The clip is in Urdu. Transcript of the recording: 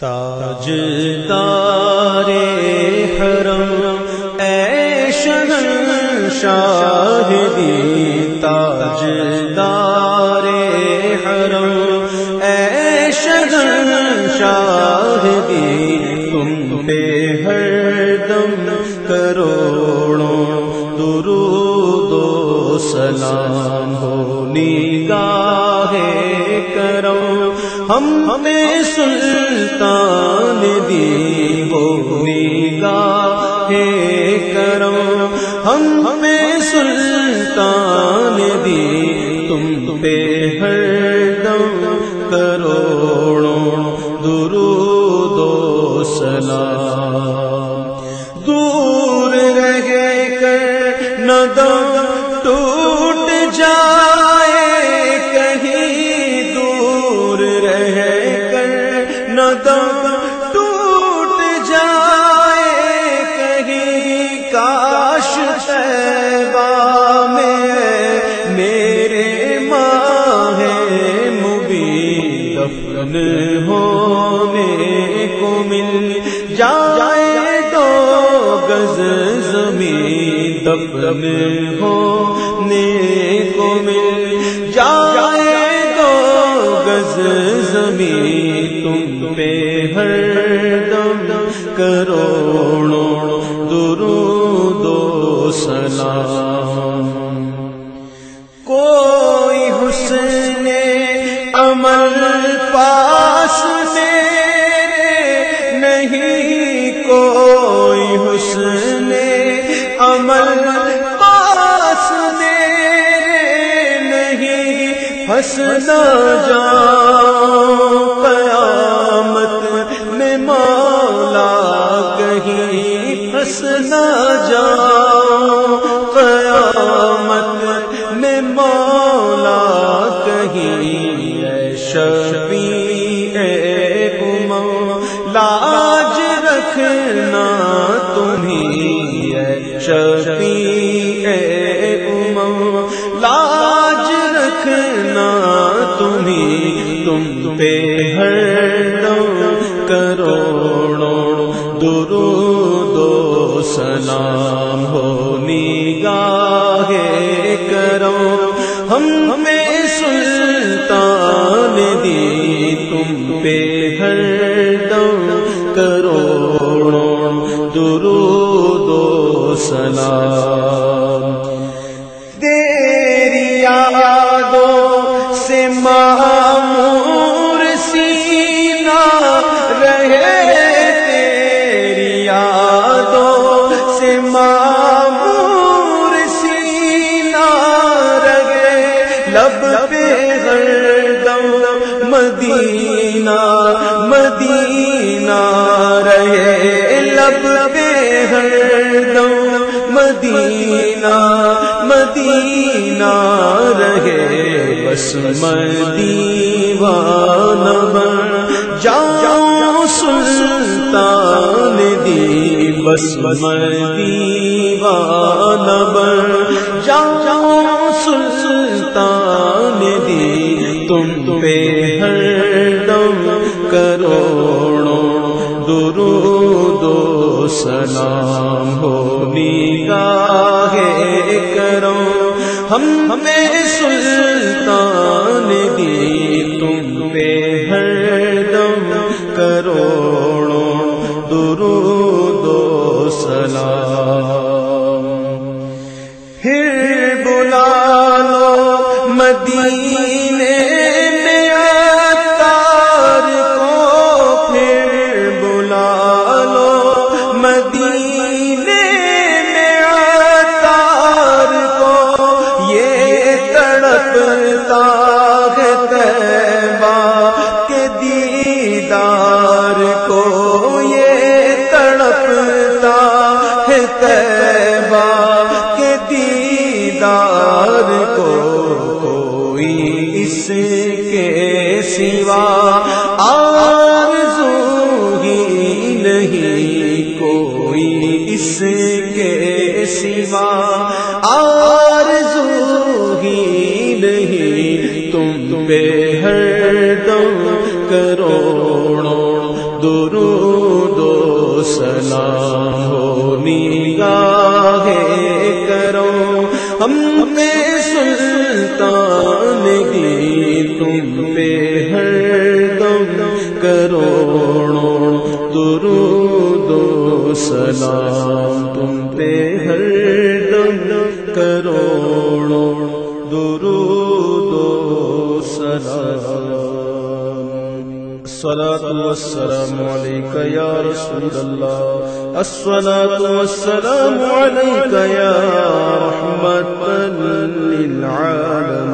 تاج تارے حرم، اے شہن شاہدی تاج تارے حرم، اے شہن شاہدی، تم پہ ہر دم کروڑوں درود و سلام ہو نگاہ ہم ہمیں سلطان دی وہ نگاہ کرم۔ ہم ہمیں سلطان دی تم پہ ہونے کو مل جائے تو گز زمین دفن ہونے کو مل جائے تو گز زمین تم پہ ہر دم کروڑوں درود و سلام کوئی حسن عمل پاس دے نہیں ہنسنا جان پہ ہر دم کروڑوں درود و سلام مدینہ مدینہ رہے لب پہ ہر دم۔ مدینہ مدینہ رہے بس مدیوان بن۔ جاؤ سلطان دی بس مدیوان بن۔ جاؤ سلطان درود و سلام ہو نگاہ کرو ہم ہمیں سلطان دی تم پہ ہر دم کروڑوں درود و سلام۔ پھر کے سوا آرزو ہی نہیں کوئی اس کے سوا آرزو ہی نہیں تم بے ہر دم کروڑوں درود و سلام ہو نگاہ کرو ہم پہ گی پہ ہر دم کروڑوں درود و سلام تم پہ ہر دم کروڑوں درود و سلام الصلاة والسلام عليك يا رسول الله. الصلاة والسلام عليك يا رحمة للعالمين.